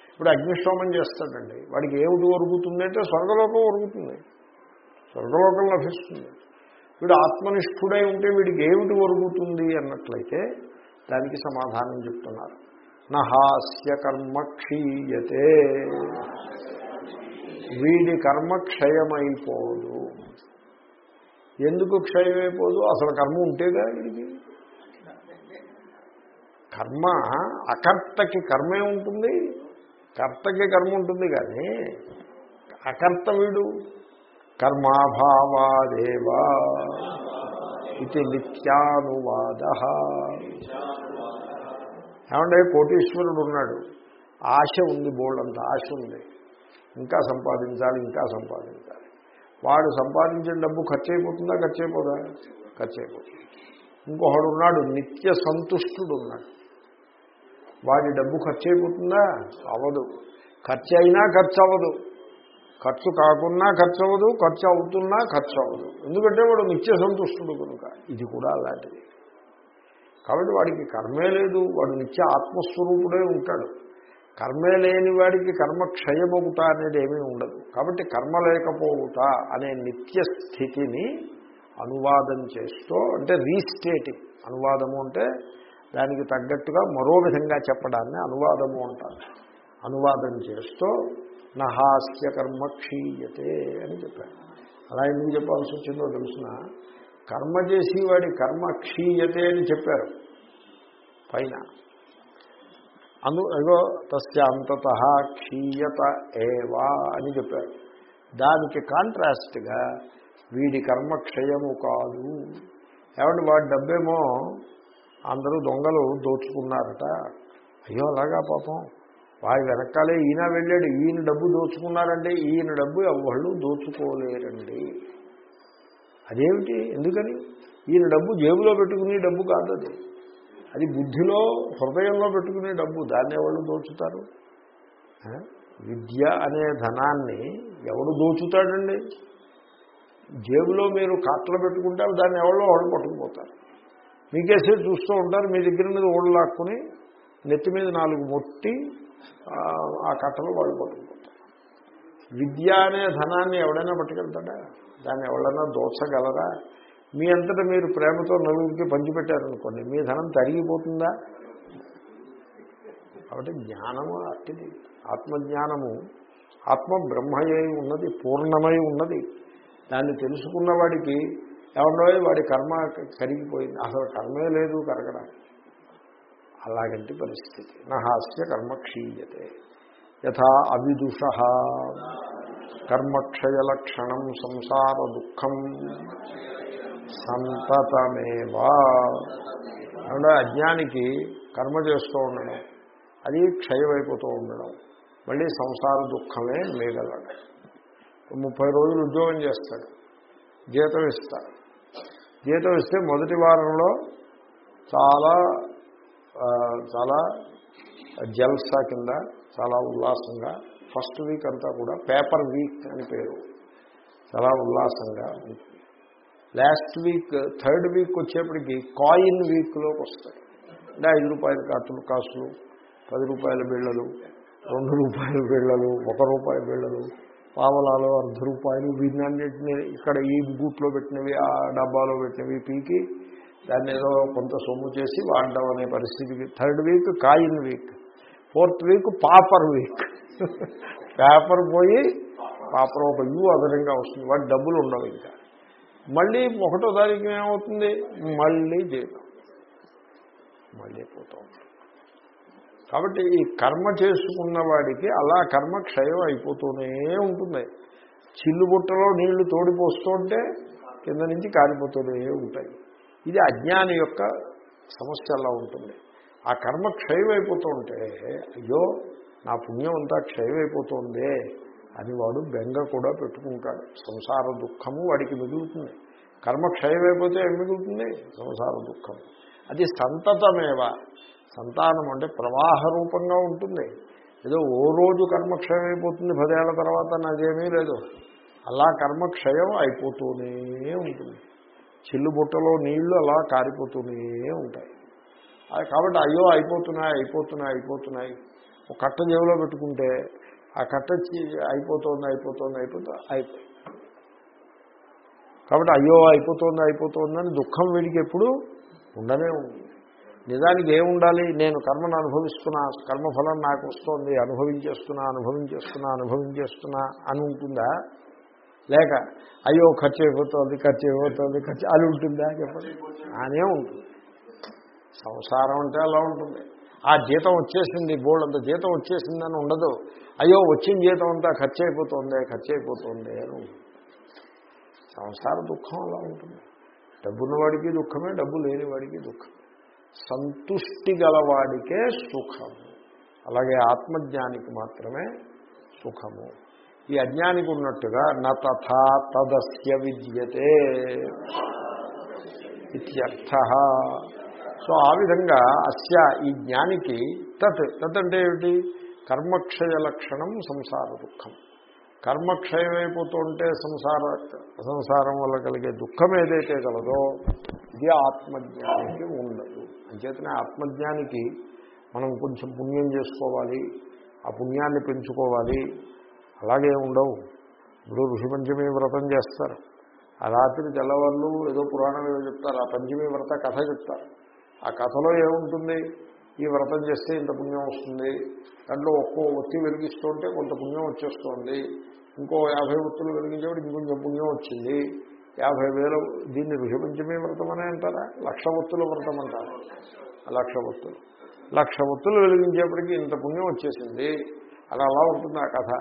ఇప్పుడు అగ్నిష్టోమం చేస్తాడండి. వాడికి ఏమిటి ఒరుగుతుంది అంటే స్వర్గలోకం ఒరుగుతుంది. స్వర్గలోకం లభిస్తుంది. వీడు ఆత్మనిష్ఠుడై ఉంటే వీడికి ఏమిటి ఒరుగుతుంది అన్నట్లయితే దానికి సమాధానం చెప్తున్నారు. నహాస్య కర్మ క్షీయతే. వీడి కర్మ క్షయమైపోదు. ఎందుకు క్షయమైపోదు? అసలు కర్మ ఉంటేగా వీడికి? కర్మ అకర్తకి కర్మే ఉంటుంది. కర్తకి కర్మ ఉంటుంది కానీ అకర్త వీడు. కర్మాభావాదేవా ఇది నిత్యానువాద. ఏమంటే కోటీశ్వరుడు ఉన్నాడు. ఆశ ఉంది బోల్డ్ అంత ఆశ ఉంది. ఇంకా సంపాదించాలి ఇంకా సంపాదించాలి. వాడు సంపాదించిన డబ్బు ఖర్చు అయిపోతుందా ఖర్చు అయిపోదా ఖర్చు అయిపోతుంది ఇంకొకడు ఉన్నాడు నిత్య సంతుష్టుడు ఉన్నాడు వాడి డబ్బు ఖర్చు అయిపోతుందా అవ్వదు. ఖర్చు అయినా ఖర్చు అవ్వదు ఖర్చు కాకున్నా ఖర్చు అవ్వదు ఖర్చు అవుతున్నా ఖర్చు అవ్వదు ఎందుకంటే వాడు నిత్య సంతుష్టుడు కనుక. ఇది కూడా అలాంటిది. కాబట్టి వాడికి కర్మే లేదు. వాడు నిత్య ఆత్మస్వరూపుడే ఉంటాడు. కర్మే లేని వాడికి కర్మ క్షయమవుట అనేది ఏమీ ఉండదు. కాబట్టి కర్మ లేకపోవుట అనే నిత్య స్థితిని అనువాదం చేస్తూ అంటే రీస్టేటింగ్. అనువాదము అంటే దానికి తగ్గట్టుగా మరో విధంగా చెప్పడాన్ని అనువాదము అంటారు. అనువాదం చేస్తూ నహాస్య కర్మ క్షీయతే అని చెప్పారు. అలా ఎందుకు చెప్పాల్సి వచ్చిందో తెలుసిన కర్మ చేసి వాడి కర్మ క్షీయతే అని చెప్పారు. పైన. అందు ఏదో తస్యాంతత క్షీయత ఏవా అని చెప్పారు. దానికి కాంట్రాస్ట్గా వీడి కర్మ క్షయము కాదు. ఏమంటే వాడి డబ్బేమో అందరూ దొంగలు దోచుకున్నారట. అయ్యో అలాగా పాపం. వాడి వెనకాలే ఈయన వెళ్ళాడు. ఈయన డబ్బు దోచుకున్నారంటే ఈయన డబ్బు ఎవళ్ళు దోచుకోలేరండి. అదేమిటి? ఎందుకని? ఈయన డబ్బు జేబులో పెట్టుకునే డబ్బు కాదు అది అది బుద్ధిలో హృదయంలో పెట్టుకునే డబ్బు దాన్ని ఎవరు దోచుతారు? విద్య అనే ధనాన్ని ఎవడు దోచుతాడండి? జేబులో మీరు కాట్లో పెట్టుకుంటారు దాన్ని ఎవరో వాళ్ళు పట్టుకుపోతారు. మీకేసే చూస్తూ ఉంటారు మీ దగ్గర మీద ఓళ్ళు లాక్కుని నెత్తి మీద నాలుగు మొట్టి ఆ, ఆ కట్టలో వాళ్ళు పట్టుకుపోతారు. విద్య అనే ధనాన్ని ఎవడైనా పట్టుకెళ్తాడా? దాన్ని ఎవడైనా దోచగలరా? మీ అంతటా మీరు ప్రేమతో నలుగురికి పంచిపెట్టారనుకోండి మీ ధనం తరిగిపోతుందా? కాబట్టి జ్ఞానము అట్టిది. ఆత్మజ్ఞానము ఆత్మ బ్రహ్మయ్యి ఉన్నది పూర్ణమై ఉన్నది. దాన్ని తెలుసుకున్న వాడికి ఎవడో వాడి కర్మ కరిగిపోయింది. అసలు కర్మే లేదు కరగడానికి అలాగంటి పరిస్థితి. నహాస్య కర్మ క్షీయతే. యథా అవిదుష. కర్మక్షయలక్షణం సంసార దుఃఖం. సంతతమేవా? అంటే అజ్ఞానికి కర్మ చేస్తూ ఉండడం అది క్షయమైపోతూ ఉండడం మళ్ళీ సంసార దుఃఖమే మిగలడు ముప్పై రోజులు ఉద్యోగం చేస్తాడు జీతం ఇస్తాడు. జీతం ఇస్తే మొదటి వారంలో చాలా చాలా జల్సా కింద చాలా ఉల్లాసంగా ఫస్ట్ వీక్ అంతా కూడా పేపర్ వీక్ అని పేరు. చాలా ఉల్లాసంగా ఉంటుంది. లాస్ట్ వీక్ థర్డ్ వీక్ వచ్చేప్పటికి కాయిన్ వీక్లోకి వస్తాయి. అంటే ఐదు రూపాయల కాసులు కాసులు పది రూపాయల బిళ్ళలు రెండు రూపాయల బిళ్ళలు ఒక రూపాయి బిళ్ళలు పావలాలు అర్ధ రూపాయలు వీటినన్నింటినీ ఇక్కడ ఈ గూట్లో పెట్టినవి ఆ డబ్బాలో పెట్టినవి పీకి దాన్ని ఏదో కొంత సొమ్ము చేసి వాడడం అనే పరిస్థితికి third week coin week. Fourth week pauper week. Paper పోయి పాపర్ ఒక యూ అదనంగా వస్తుంది. వాటి డబ్బులు ఉండవు ఇంకా. మళ్ళీ ఒకటో తారీఖు ఏమవుతుంది? మళ్ళీ జీతం మళ్ళీ పోతూ. ఉంటుంది కాబట్టి ఈ కర్మ చేసుకున్న వాడికి అలా కర్మ క్షయం అయిపోతూనే ఉంటుంది. చిల్లుబుట్టలో నీళ్ళు తోడిపోస్తుంటే కింద నుంచి కారిపోతూనే ఉంటాయి. ఇది అజ్ఞాని యొక్క సమస్య అలా ఉంటుంది. ఆ కర్మ క్షయం ఉంటే అయ్యో నా పుణ్యం అంతా క్షయం అని వాడు బెంగ కూడా పెట్టుకుంటాడు. సంసార దుఃఖము వాడికి మిగులుతుంది. కర్మ క్షయమైపోతే అయిపోతే ఏం మిగులుతుంది? సంసార దుఃఖం అది సంతతమేవా. సంతానం అంటే ప్రవాహ రూపంగా ఉంటుంది. ఏదో ఓ రోజు కర్మక్షయం అయిపోతుంది పదేళ్ళ తర్వాత నాదేమీ లేదు. అలా కర్మక్షయం అయిపోతూనే ఉంటుంది. చిల్లుబుట్టలో నీళ్ళు అలా కారిపోతూనే ఉంటాయి. అది కాబట్టి అయ్యో అయిపోతున్నాయి అయిపోతున్నాయి అయిపోతున్నాయి. ఒక కట్ట జేబులో పెట్టుకుంటే ఆ కట్ట అయిపోతుంది అయిపోతుంది అయిపోతుంది అయిపోయి కాబట్టి అయ్యో అయిపోతుంది అయిపోతుందని దుఃఖం వీడికి ఎప్పుడు ఉండనే ఉంది. నిజానికి ఏముండాలి? నేను కర్మను అనుభవిస్తున్నా కర్మఫలం నాకు వస్తోంది అనుభవించేస్తున్నా అనుభవించేస్తున్నా అనుభవించేస్తున్నా అని ఉంటుందా? లేక అయ్యో ఖర్చు అయిపోతుంది ఖర్చు అయిపోతుంది ఖర్చు అది ఉంటుందా? చెప్పండి. అనే ఉంటుంది. సంసారం అంటే అలా ఉంటుంది. ఆ జీతం వచ్చేసింది బోల్డ్ అంత జీతం వచ్చేసిందని ఉండదు. అయ్యో వచ్చిన జీతం అంతా ఖర్చు అయిపోతుంది ఖర్చు అయిపోతుంది అని సంసార దుఃఖం అలా ఉంటుంది. డబ్బున్నవాడికి దుఃఖమే డబ్బు లేనివాడికి దుఃఖం. సంతుష్టి గలవాడికే సుఖము అలాగే ఆత్మజ్ఞానికి మాత్రమే సుఖము. ఈ అజ్ఞానికి ఉన్నట్టుగా న తదస్య విద్యతే. ఇత్యర్థ సో ఆ విధంగా అస్య ఈ జ్ఞానికి తత్ తత్ అంటే ఏమిటి? కర్మక్షయ లక్షణం సంసార దుఃఖం. కర్మక్షయమైపోతుంటే సంసార సంసారం వల్ల కలిగే దుఃఖం ఏదైతే కలదో ఇది ఆత్మజ్ఞానికి ఉండదు. అంచేతనే ఆత్మజ్ఞానికి మనం కొంచెం పుణ్యం చేసుకోవాలి ఆ పుణ్యాన్ని పెంచుకోవాలి. అలాగే ఉండవు. ఇప్పుడు ఋషిపంచమి వ్రతం చేస్తారు. ఆ రాత్రి తెల్లవాళ్ళు ఏదో పురాణం ఏదో చెప్తారు. ఆ పంచమి వ్రత కథ చెప్తారు. ఆ కథలో ఏముంటుంది? ఈ వ్రతం చేస్తే ఇంత పుణ్యం వస్తుంది. దాంట్లో ఒక్కో ఒత్తి వెలిగిస్తుంటే కొంత పుణ్యం వచ్చేస్తుంది. ఇంకో యాభై ఒత్తులు వెలిగించేవాడు ఇంకొంచెం పుణ్యం వచ్చింది. యాభై వేలు దీన్ని ఋషిపంచమి వ్రతం అనే అంటారా? లక్ష ఒత్తుల వ్రతం అంటారు? లక్ష ఒత్తులు. లక్ష ఒత్తులు వెలిగించేప్పటికి ఇంత పుణ్యం వచ్చేసింది. అలా అలా ఉంటుంది ఆ కథ.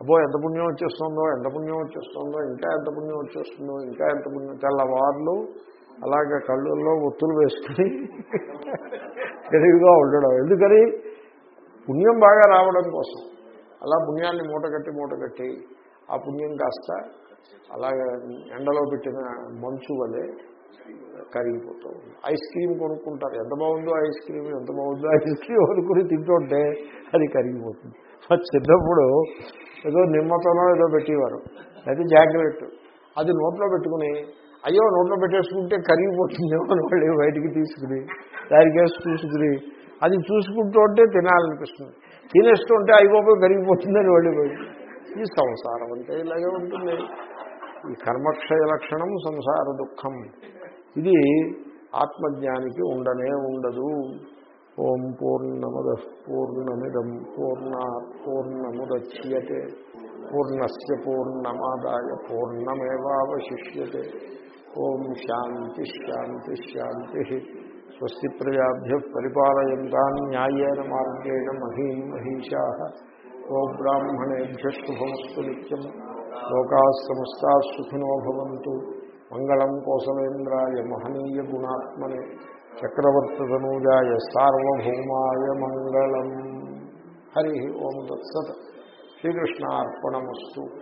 అబ్బో ఎంత పుణ్యం వచ్చేస్తుందో ఎంత పుణ్యం వచ్చేస్తుందో ఇంకా ఎంత పుణ్యం వచ్చేస్తుందో ఇంకా ఎంత పుణ్యం తెల్లవార్లు అలాగే కళ్ళల్లో ఒత్తులు వేసుకుని తెలివిగా ఉండడం. ఎందుకని? పుణ్యం బాగా రావడం కోసం. అలా పుణ్యాన్ని మూటగట్టి మూటగట్టి ఆ పుణ్యం కాస్త అలాగే ఎండలో పెట్టిన మంచు వలె కరిగిపోతూ ఉంది ఐస్ క్రీమ్ కొనుక్కుంటారు. ఎంత బాగుందో ఐస్ క్రీమ్ ఎంత బాగుందో ఐస్ క్రీమ్ కొనుక్కుని తింటుంటే అది కరిగిపోతుంది. చిన్నప్పుడు ఏదో నిమ్మతోనో ఏదో పెట్టేవారు. అయితే జాగ్రత్త. అది నోట్లో పెట్టుకుని అయ్యో నోట్లో పెట్టేసుకుంటే కరిగిపోతుందేమో అని వాళ్ళు బయటికి తీసుకుని దానికి చూసుకుని అది చూసుకుంటూ ఉంటే తినాలనిపిస్తుంది. తినేస్తుంటే అయిపోయి కరిగిపోతుందని వాళ్ళు బయట ఈ సంసారం అంటే ఇలాగే ఉంటుంది. ఈ కర్మక్షయ లక్షణం సంసార దుఃఖం. ఇది ఆత్మజ్ఞానికి ఉండనే ఉండదు. ఓం పూర్ణమద పూర్ణమిదం పూర్ణ పూర్ణముద్యతే. పూర్ణస్ పూర్ణమాదాయ పూర్ణమేవాశిష్యతే ఓం శాంతి శాంతి శాంతి. స్వస్తి ప్రజాభ్య పరిపాలయంతాన్ న్యాయేన మార్గేణ మహీం మహిషా. ఓ బ్రాహ్మణేభ్య శుభమస్తు నిత్యం. లోకా సమస్తా సుఖినో భవంతు. మంగళం కోసలేంద్రాయ మహనీయ గుణాత్మనే. చక్రవర్తనూజాయ సార్వభౌమాయ మంగళం. హరి ఓం దత్సత్ శ్రీకృష్ణార్పణమస్తు.